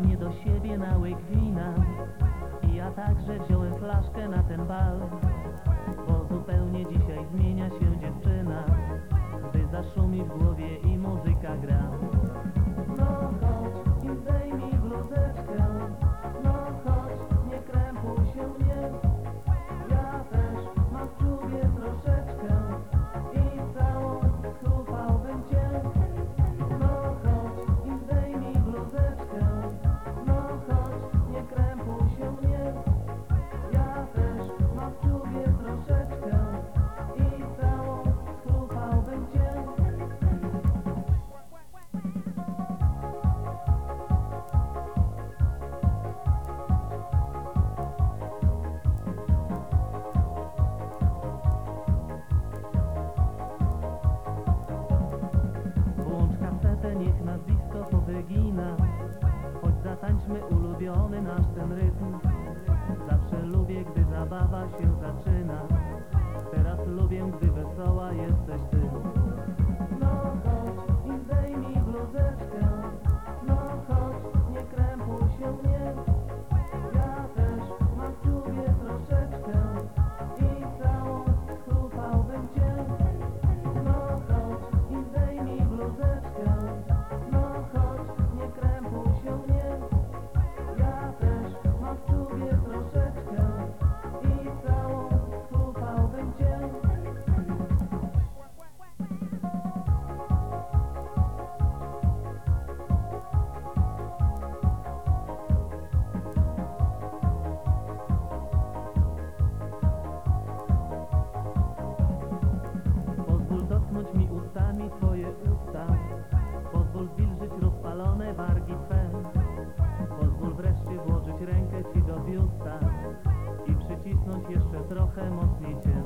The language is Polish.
mnie do siebie na łyk wina. I ja także wziąłem flaszkę na ten bal Choć zatańczmy ulubiony nasz ten rytm. Zawsze lubię, gdy zabawa się zaczyna. Teraz lubię, gdy wesoła jest jeszcze trochę mocniej cię